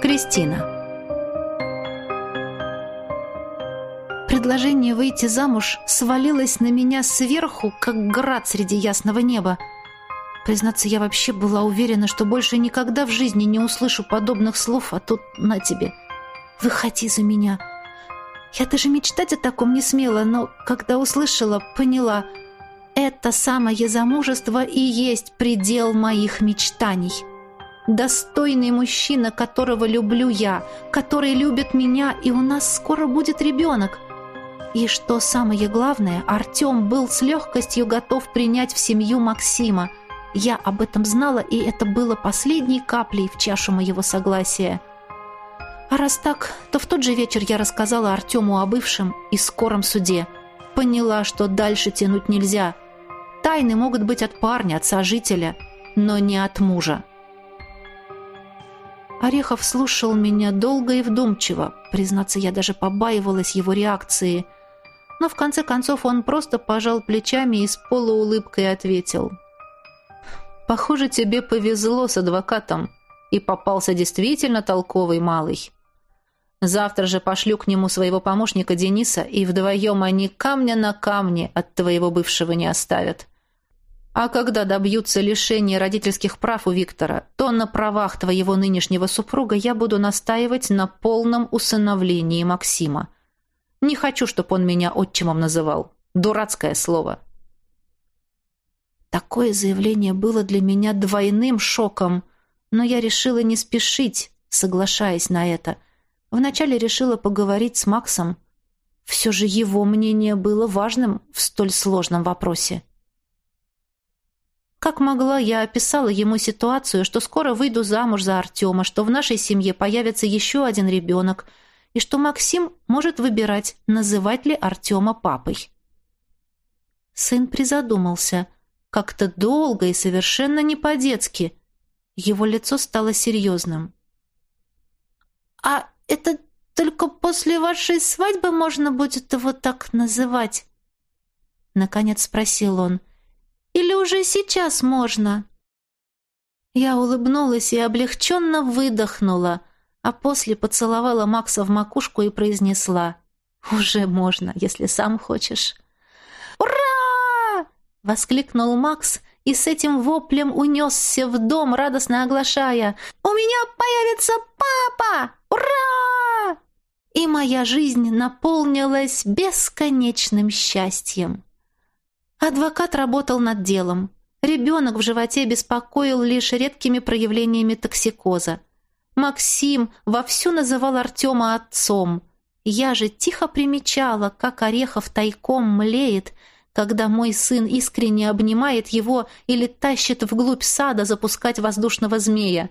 Кристина. Предложение выйти замуж свалилось на меня сверху, как град среди ясного неба. Признаться, я вообще была уверена, что больше никогда в жизни не услышу подобных слов, а тут на тебе. Выходи за меня. Я даже мечтать о таком не смела, но когда услышала, поняла, это самое замужество и есть предел моих мечтаний. Достойный мужчина, которого люблю я, который любит меня, и у нас скоро будет ребенок. И что самое главное, Артем был с легкостью готов принять в семью Максима. Я об этом знала, и это было последней каплей в чашу моего согласия. А раз так, то в тот же вечер я рассказала Артему о бывшем и скором суде. Поняла, что дальше тянуть нельзя. Тайны могут быть от парня, от сожителя, но не от мужа. Орехов слушал меня долго и вдумчиво. Признаться, я даже побаивалась его реакции. Но в конце концов он просто пожал плечами и с полуулыбкой ответил. «Похоже, тебе повезло с адвокатом, и попался действительно толковый малый. Завтра же пошлю к нему своего помощника Дениса, и вдвоем они камня на камне от твоего бывшего не оставят. А когда добьются лишения родительских прав у Виктора, то на правах твоего нынешнего супруга я буду настаивать на полном усыновлении Максима. Не хочу, чтобы он меня отчимом называл. Дурацкое слово. Такое заявление было для меня двойным шоком, но я решила не спешить, соглашаясь на это. Вначале решила поговорить с Максом. Все же его мнение было важным в столь сложном вопросе. Как могла, я описала ему ситуацию, что скоро выйду замуж за Артема, что в нашей семье появится еще один ребенок, и что Максим может выбирать, называть ли Артема папой. Сын призадумался, как-то долго и совершенно не по-детски. Его лицо стало серьезным. «А это только после вашей свадьбы можно будет его так называть?» Наконец спросил он. Или уже сейчас можно?» Я улыбнулась и облегченно выдохнула, а после поцеловала Макса в макушку и произнесла «Уже можно, если сам хочешь». «Ура!» — воскликнул Макс и с этим воплем унесся в дом, радостно оглашая «У меня появится папа! Ура!» И моя жизнь наполнилась бесконечным счастьем. Адвокат работал над делом. Ребенок в животе беспокоил лишь редкими проявлениями токсикоза. Максим вовсю называл Артема отцом. Я же тихо примечала, как Орехов тайком млеет, когда мой сын искренне обнимает его или тащит вглубь сада запускать воздушного змея.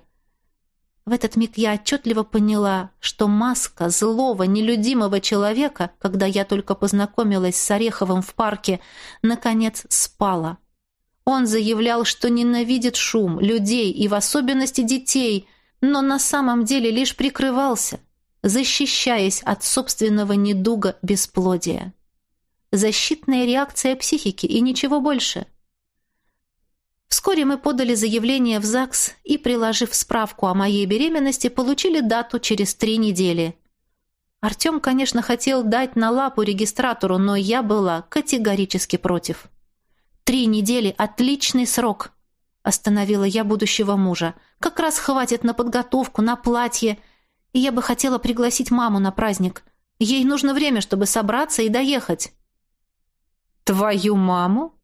В этот миг я отчетливо поняла, что маска злого, нелюдимого человека, когда я только познакомилась с Ореховым в парке, наконец спала. Он заявлял, что ненавидит шум, людей и в особенности детей, но на самом деле лишь прикрывался, защищаясь от собственного недуга бесплодия. Защитная реакция психики и ничего больше – Вскоре мы подали заявление в ЗАГС и, приложив справку о моей беременности, получили дату через три недели. Артем, конечно, хотел дать на лапу регистратору, но я была категорически против. «Три недели – отличный срок», – остановила я будущего мужа. «Как раз хватит на подготовку, на платье. И я бы хотела пригласить маму на праздник. Ей нужно время, чтобы собраться и доехать». «Твою маму?»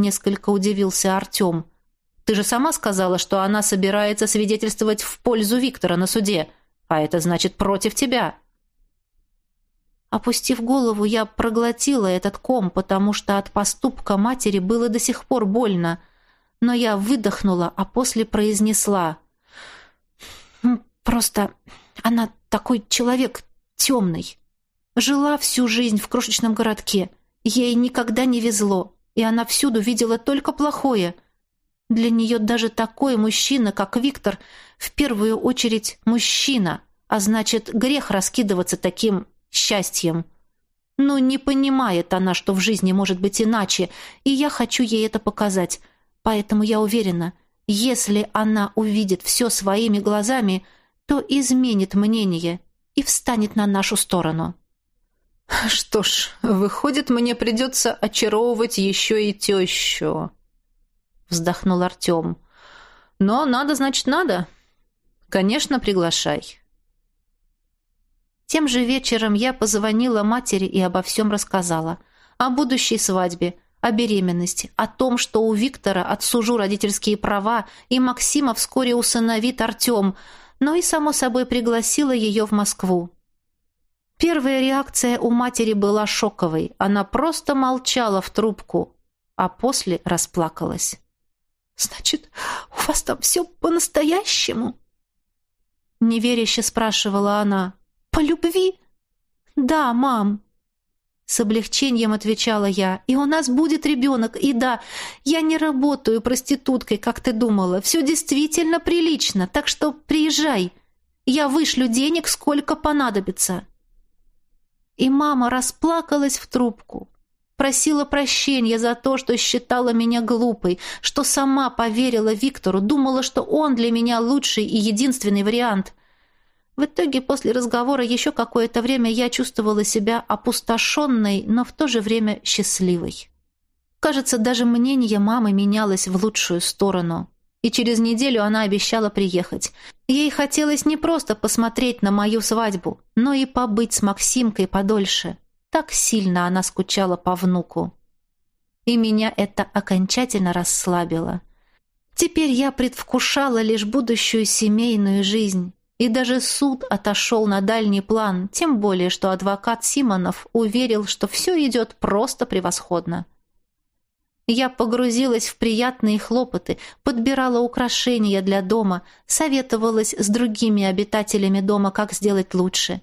Несколько удивился Артем. «Ты же сама сказала, что она собирается свидетельствовать в пользу Виктора на суде, а это значит против тебя». Опустив голову, я проглотила этот ком, потому что от поступка матери было до сих пор больно. Но я выдохнула, а после произнесла. «Просто она такой человек темный. Жила всю жизнь в крошечном городке. Ей никогда не везло и она всюду видела только плохое. Для нее даже такой мужчина, как Виктор, в первую очередь мужчина, а значит, грех раскидываться таким счастьем. Но не понимает она, что в жизни может быть иначе, и я хочу ей это показать. Поэтому я уверена, если она увидит все своими глазами, что изменит мнение и встанет на нашу сторону. «Что ж, выходит, мне придется очаровывать еще и тещу», — вздохнул Артем. «Но надо, значит, надо. Конечно, приглашай». Тем же вечером я позвонила матери и обо всем рассказала. О будущей свадьбе, о беременности, о том, что у Виктора отсужу родительские права, и Максима вскоре усыновит Артем, но и, само собой, пригласила ее в Москву. Первая реакция у матери была шоковой. Она просто молчала в трубку, а после расплакалась. «Значит, у вас там все по-настоящему?» Неверяще спрашивала она. По любви? Да, мам. С облегчением отвечала я. И у нас будет ребенок. И да, я не работаю проституткой, как ты думала. Все действительно прилично. Так что приезжай. Я вышлю денег, сколько понадобится. И мама расплакалась в трубку. Просила прощения за то, что считала меня глупой, что сама поверила Виктору, думала, что он для меня лучший и единственный вариант. В итоге после разговора еще какое-то время я чувствовала себя опустошенной, но в то же время счастливой. Кажется, даже мнение мамы менялось в лучшую сторону. И через неделю она обещала приехать. Ей хотелось не просто посмотреть на мою свадьбу, но и побыть с Максимкой подольше. Так сильно она скучала по внуку. И меня это окончательно расслабило. Теперь я предвкушала лишь будущую семейную жизнь. И даже суд отошел на дальний план, тем более, что адвокат Симонов уверил, что все идет просто превосходно. Я погрузилась в приятные хлопоты, подбирала украшения для дома, советовалась с другими обитателями дома, как сделать лучше.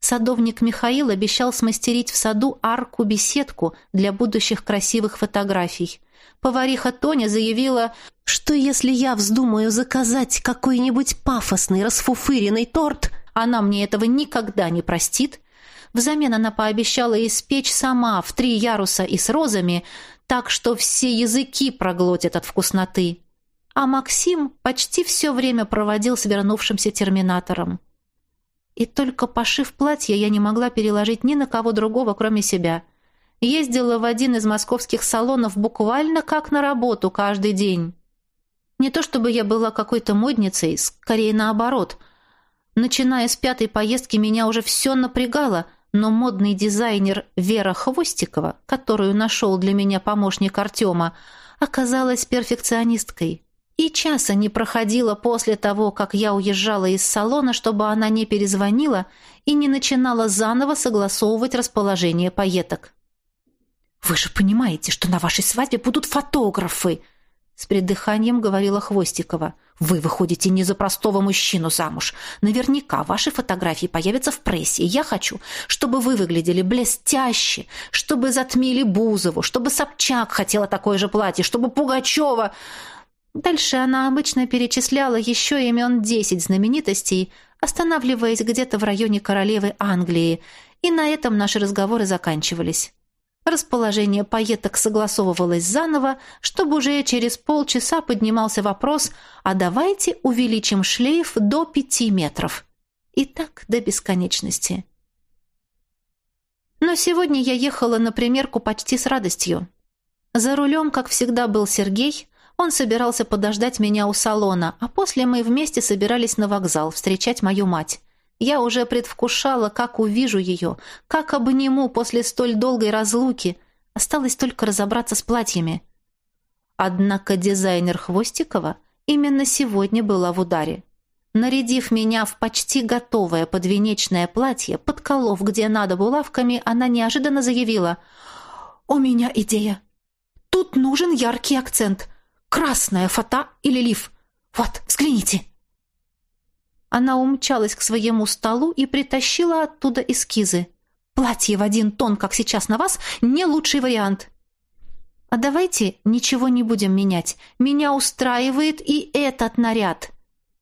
Садовник Михаил обещал смастерить в саду арку-беседку для будущих красивых фотографий. Повариха Тоня заявила, что если я вздумаю заказать какой-нибудь пафосный расфуфыренный торт, она мне этого никогда не простит. Взамен она пообещала испечь сама в три яруса и с розами, так что все языки проглотят от вкусноты. А Максим почти все время проводил с вернувшимся терминатором. И только пошив платье, я не могла переложить ни на кого другого, кроме себя. Ездила в один из московских салонов буквально как на работу каждый день. Не то чтобы я была какой-то модницей, скорее наоборот. Начиная с пятой поездки меня уже все напрягало, но модный дизайнер Вера Хвостикова, которую нашел для меня помощник Артема, оказалась перфекционисткой. И часа не проходило после того, как я уезжала из салона, чтобы она не перезвонила и не начинала заново согласовывать расположение поеток. «Вы же понимаете, что на вашей свадьбе будут фотографы!» С придыханием говорила Хвостикова. «Вы выходите не за простого мужчину замуж. Наверняка ваши фотографии появятся в прессе. Я хочу, чтобы вы выглядели блестяще, чтобы затмили Бузову, чтобы Собчак хотела такое же платье, чтобы Пугачева...» Дальше она обычно перечисляла еще имен десять знаменитостей, останавливаясь где-то в районе королевы Англии, и на этом наши разговоры заканчивались. Расположение поеток согласовывалось заново, чтобы уже через полчаса поднимался вопрос «А давайте увеличим шлейф до пяти метров». И так до бесконечности. Но сегодня я ехала на примерку почти с радостью. За рулем, как всегда, был Сергей. Он собирался подождать меня у салона, а после мы вместе собирались на вокзал встречать мою мать. Я уже предвкушала, как увижу ее, как обниму после столь долгой разлуки. Осталось только разобраться с платьями. Однако дизайнер Хвостикова именно сегодня была в ударе. Нарядив меня в почти готовое подвенечное платье, подколов где надо булавками, она неожиданно заявила «У меня идея. Тут нужен яркий акцент. Красная фата или лиф. Вот, взгляните». Она умчалась к своему столу и притащила оттуда эскизы. «Платье в один тон, как сейчас на вас, не лучший вариант». «А давайте ничего не будем менять. Меня устраивает и этот наряд».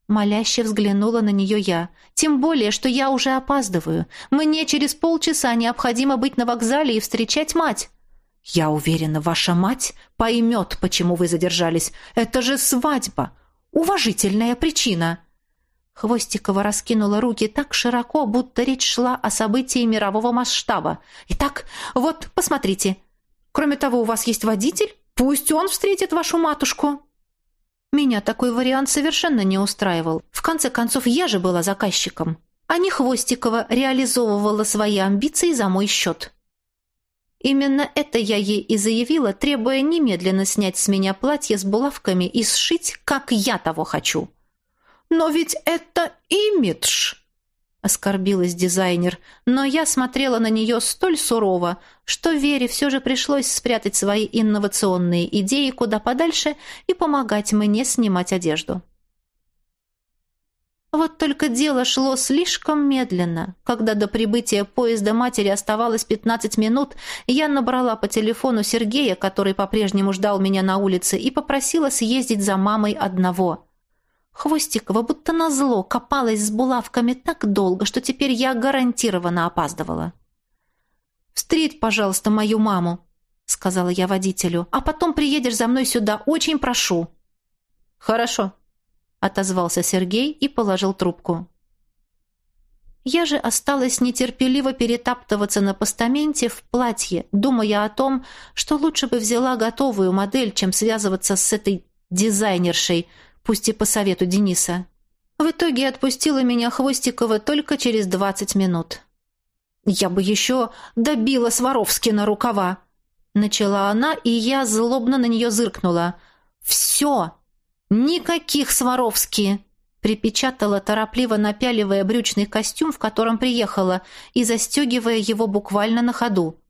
Моляще взглянула на нее я. «Тем более, что я уже опаздываю. Мне через полчаса необходимо быть на вокзале и встречать мать». «Я уверена, ваша мать поймет, почему вы задержались. Это же свадьба. Уважительная причина». Хвостикова раскинула руки так широко, будто речь шла о событии мирового масштаба. «Итак, вот, посмотрите. Кроме того, у вас есть водитель? Пусть он встретит вашу матушку». Меня такой вариант совершенно не устраивал. В конце концов, я же была заказчиком, а не Хвостикова реализовывала свои амбиции за мой счет. Именно это я ей и заявила, требуя немедленно снять с меня платье с булавками и сшить, как я того хочу. «Но ведь это имидж!» — оскорбилась дизайнер, но я смотрела на нее столь сурово, что Вере все же пришлось спрятать свои инновационные идеи куда подальше и помогать мне снимать одежду. Вот только дело шло слишком медленно. Когда до прибытия поезда матери оставалось 15 минут, я набрала по телефону Сергея, который по-прежнему ждал меня на улице, и попросила съездить за мамой одного. Хвостикова будто назло копалась с булавками так долго, что теперь я гарантированно опаздывала. «Встреть, пожалуйста, мою маму», — сказала я водителю, «а потом приедешь за мной сюда, очень прошу». «Хорошо», отозвался Сергей и положил трубку. Я же осталась нетерпеливо перетаптываться на постаменте в платье, думая о том, что лучше бы взяла готовую модель, чем связываться с этой дизайнершей, пусть и по совету Дениса. В итоге отпустила меня Хвостикова только через двадцать минут. «Я бы еще добила Сваровски рукава!» Начала она, и я злобно на нее зыркнула. «Все! «Никаких Сваровски!» припечатала, торопливо напяливая брючный костюм, в котором приехала, и застегивая его буквально на ходу.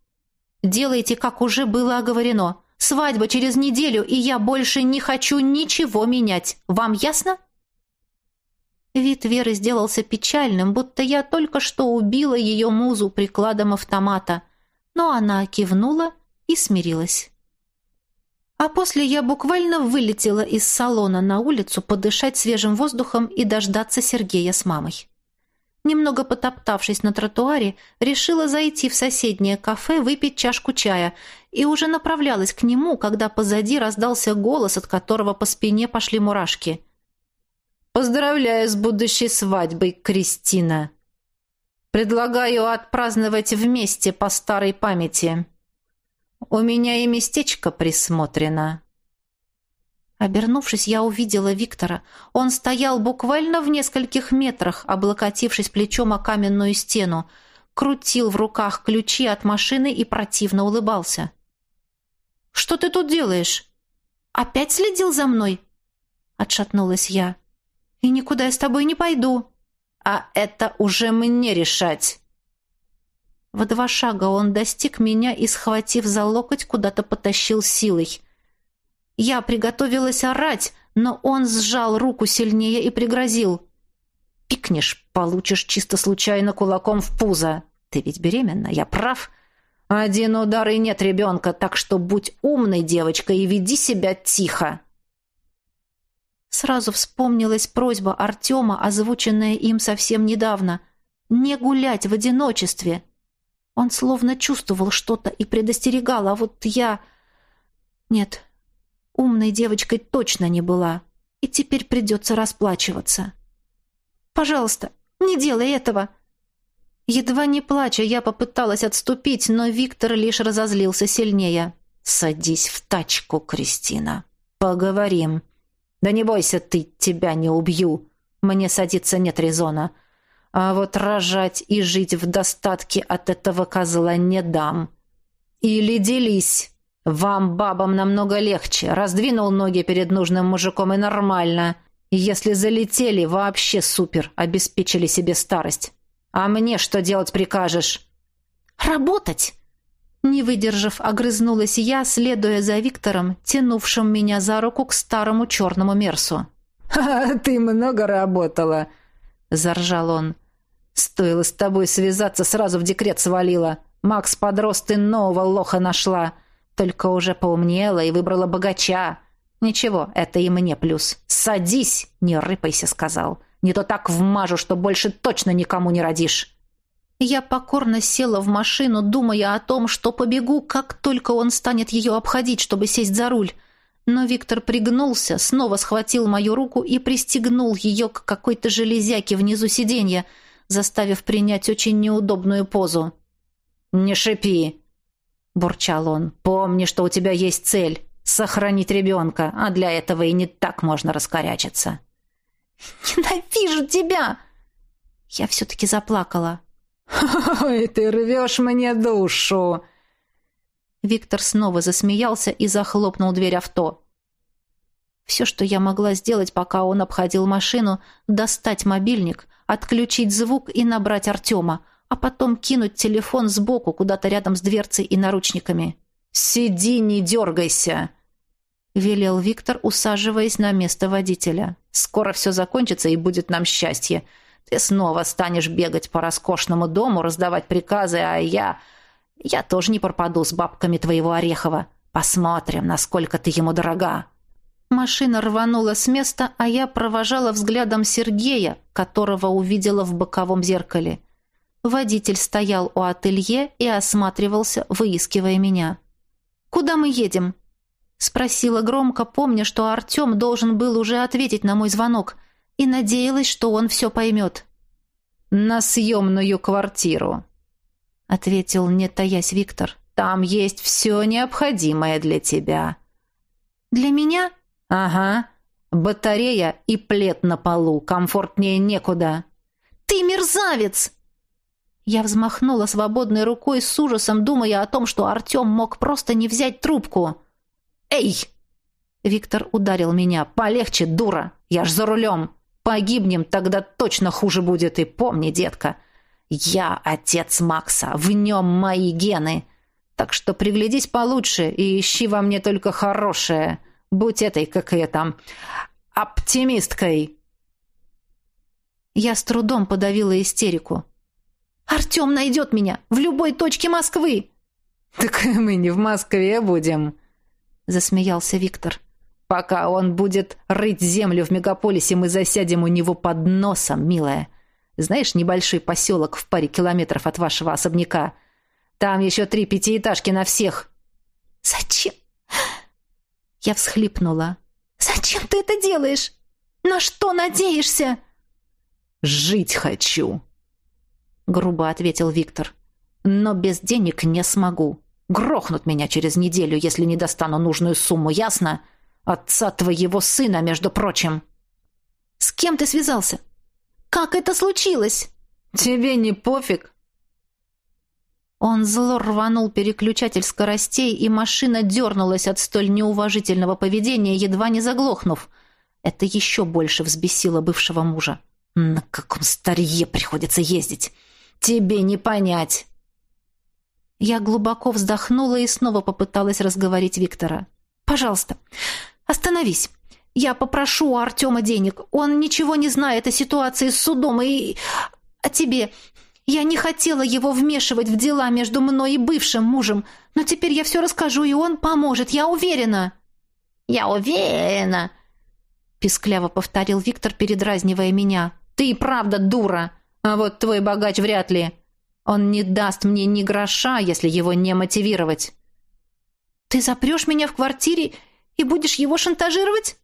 «Делайте, как уже было оговорено. Свадьба через неделю, и я больше не хочу ничего менять. Вам ясно?» Вид Веры сделался печальным, будто я только что убила ее музу прикладом автомата, но она кивнула и смирилась. А после я буквально вылетела из салона на улицу подышать свежим воздухом и дождаться Сергея с мамой. Немного потоптавшись на тротуаре, решила зайти в соседнее кафе выпить чашку чая и уже направлялась к нему, когда позади раздался голос, от которого по спине пошли мурашки. «Поздравляю с будущей свадьбой, Кристина! Предлагаю отпраздновать вместе по старой памяти». У меня и местечко присмотрено». Обернувшись, я увидела Виктора. Он стоял буквально в нескольких метрах, облокотившись плечом о каменную стену, крутил в руках ключи от машины и противно улыбался. «Что ты тут делаешь? Опять следил за мной?» Отшатнулась я. «И никуда я с тобой не пойду». «А это уже мне решать!» В два шага он достиг меня и, схватив за локоть, куда-то потащил силой. Я приготовилась орать, но он сжал руку сильнее и пригрозил. «Пикнешь, получишь чисто случайно кулаком в пузо. Ты ведь беременна, я прав?» «Один удар и нет ребенка, так что будь умной девочкой и веди себя тихо!» Сразу вспомнилась просьба Артема, озвученная им совсем недавно. «Не гулять в одиночестве!» Он словно чувствовал что-то и предостерегал, а вот я... Нет, умной девочкой точно не была. И теперь придется расплачиваться. «Пожалуйста, не делай этого!» Едва не плача, я попыталась отступить, но Виктор лишь разозлился сильнее. «Садись в тачку, Кристина. Поговорим. Да не бойся ты, тебя не убью. Мне садиться нет резона. А вот рожать и жить в достатке от этого козла не дам. Или делись. Вам, бабам, намного легче. Раздвинул ноги перед нужным мужиком и нормально. Если залетели, вообще супер. Обеспечили себе старость. А мне что делать прикажешь? Работать! Не выдержав, огрызнулась я, следуя за Виктором, тянувшим меня за руку к старому черному мерсу. «Ха, ты много работала!» — заржал он. «Стоило с тобой связаться, сразу в декрет свалила. Макс подрос, ты нового лоха нашла. Только уже поумнела и выбрала богача. Ничего, это и мне плюс. Садись, не рыпайся», — сказал. «Не то так вмажу, что больше точно никому не родишь». Я покорно села в машину, думая о том, что побегу, как только он станет ее обходить, чтобы сесть за руль. Но Виктор пригнулся, снова схватил мою руку и пристегнул ее к какой-то железяке внизу сиденья, заставив принять очень неудобную позу. «Не шипи!» — бурчал он. «Помни, что у тебя есть цель — сохранить ребенка, а для этого и не так можно раскорячиться». «Ненавижу тебя!» Я все-таки заплакала. «Ой, ты рвешь мне душу!» Виктор снова засмеялся и захлопнул дверь авто. Все, что я могла сделать, пока он обходил машину, достать мобильник, отключить звук и набрать Артема, а потом кинуть телефон сбоку, куда-то рядом с дверцей и наручниками. «Сиди, не дергайся!» — велел Виктор, усаживаясь на место водителя. «Скоро все закончится, и будет нам счастье. Ты снова станешь бегать по роскошному дому, раздавать приказы, а я... Я тоже не пропаду с бабками твоего Орехова. Посмотрим, насколько ты ему дорога». Машина рванула с места, а я провожала взглядом Сергея, которого увидела в боковом зеркале. Водитель стоял у ателье и осматривался, выискивая меня. «Куда мы едем?» Спросила громко, помня, что Артем должен был уже ответить на мой звонок, и надеялась, что он все поймет. «На съемную квартиру», — ответил, не таясь Виктор. «Там есть все необходимое для тебя». «Для меня?» «Ага. Батарея и плед на полу. Комфортнее некуда». «Ты мерзавец!» Я взмахнула свободной рукой с ужасом, думая о том, что Артем мог просто не взять трубку. «Эй!» Виктор ударил меня. «Полегче, дура! Я ж за рулем! Погибнем, тогда точно хуже будет. И помни, детка, я отец Макса, в нем мои гены. Так что приглядись получше и ищи во мне только хорошее. Будь этой, как я там, оптимисткой!» Я с трудом подавила истерику. «Артем найдет меня в любой точке Москвы!» «Так мы не в Москве будем!» Засмеялся Виктор. Пока он будет рыть землю в мегаполисе, мы засядем у него под носом, милая. Знаешь, небольшой поселок в паре километров от вашего особняка. Там еще три пятиэтажки на всех. Зачем? Я всхлипнула. Зачем ты это делаешь? На что надеешься? Жить хочу, грубо ответил Виктор. Но без денег не смогу. Грохнут меня через неделю, если не достану нужную сумму, ясно? Отца твоего сына, между прочим. С кем ты связался? Как это случилось? Тебе не пофиг? Он зло рванул переключатель скоростей, и машина дернулась от столь неуважительного поведения, едва не заглохнув. Это еще больше взбесило бывшего мужа. На каком старье приходится ездить? Тебе не понять. Я глубоко вздохнула и снова попыталась разговорить Виктора. «Пожалуйста, остановись. Я попрошу у Артема денег. Он ничего не знает о ситуации с судом и... о тебе. Я не хотела его вмешивать в дела между мной и бывшим мужем, но теперь я все расскажу, и он поможет, я уверена». «Я уверена», — пискляво повторил Виктор, передразнивая меня. «Ты и правда дура, а вот твой богач вряд ли». Он не даст мне ни гроша, если его не мотивировать. Ты запрешь меня в квартире и будешь его шантажировать?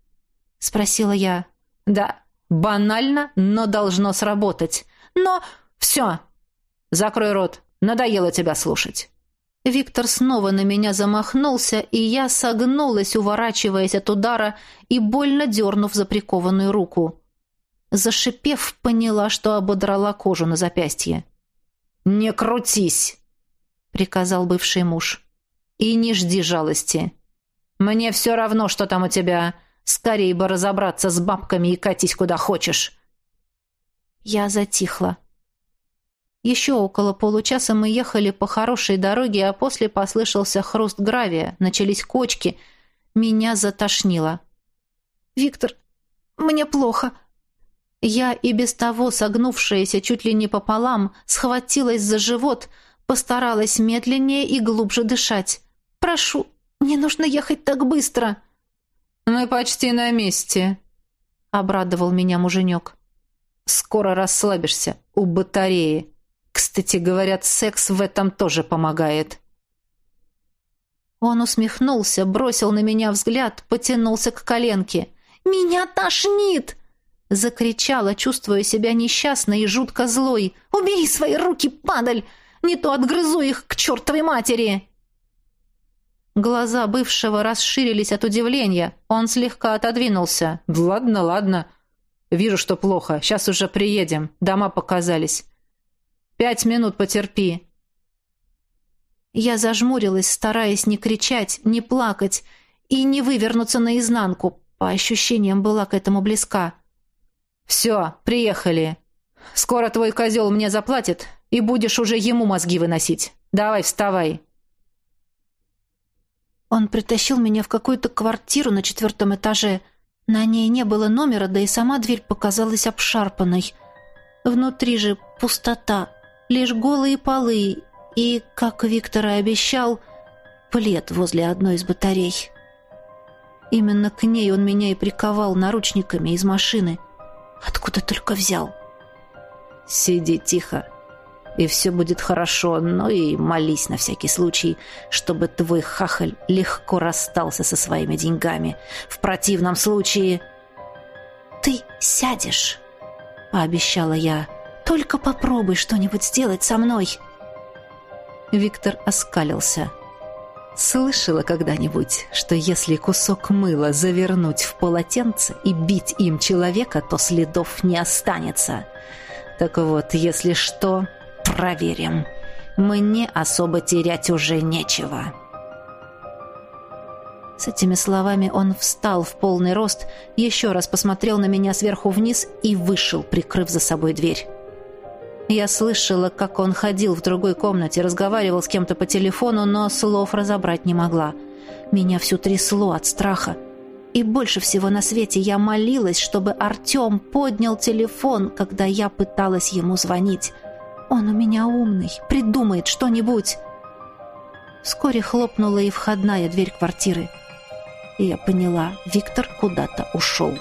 спросила я. Да, банально, но должно сработать. Но все. Закрой рот. Надоело тебя слушать. Виктор снова на меня замахнулся, и я согнулась, уворачиваясь от удара и больно дернув за прикованную руку. Зашипев, поняла, что ободрала кожу на запястье. «Не крутись!» — приказал бывший муж. «И не жди жалости. Мне все равно, что там у тебя. Скорее бы разобраться с бабками и катись куда хочешь». Я затихла. Еще около получаса мы ехали по хорошей дороге, а после послышался хруст гравия, начались кочки. Меня затошнило. «Виктор, мне плохо», я и без того согнувшаяся чуть ли не пополам, схватилась за живот, постаралась медленнее и глубже дышать. «Прошу, не нужно ехать так быстро!» «Мы почти на месте», — обрадовал меня муженек. «Скоро расслабишься у батареи. Кстати, говорят, секс в этом тоже помогает». Он усмехнулся, бросил на меня взгляд, потянулся к коленке. «Меня тошнит!» Закричала, чувствуя себя несчастной и жутко злой. «Убери свои руки, падаль! Не то отгрызу их к чертовой матери!» Глаза бывшего расширились от удивления. Он слегка отодвинулся. «Ладно, ладно. Вижу, что плохо. Сейчас уже приедем. Дома показались. Пять минут потерпи». Я зажмурилась, стараясь не кричать, не плакать и не вывернуться наизнанку. По ощущениям была к этому близка. «Все, приехали. Скоро твой козел мне заплатит, и будешь уже ему мозги выносить. Давай, вставай». Он притащил меня в какую-то квартиру на четвертом этаже. На ней не было номера, да и сама дверь показалась обшарпанной. Внутри же пустота, лишь голые полы и, как Виктор и обещал, плед возле одной из батарей. Именно к ней он меня и приковал наручниками из машины. Откуда только взял? «Сиди тихо, и все будет хорошо, но и молись на всякий случай, чтобы твой хахаль легко расстался со своими деньгами. В противном случае...» «Ты сядешь», — пообещала я. «Только попробуй что-нибудь сделать со мной». Виктор оскалился. Слышала когда-нибудь, что если кусок мыла завернуть в полотенце и бить им человека, то следов не останется. Так вот, если что, проверим. Мне особо терять уже нечего. С этими словами он встал в полный рост, еще раз посмотрел на меня сверху вниз и вышел, прикрыв за собой дверь. Я слышала, как он ходил в другой комнате, разговаривал с кем-то по телефону, но слов разобрать не могла. Меня всю трясло от страха. И больше всего на свете я молилась, чтобы Артем поднял телефон, когда я пыталась ему звонить. Он у меня умный, придумает что-нибудь. Вскоре хлопнула и входная дверь квартиры. И я поняла, Виктор куда-то ушел.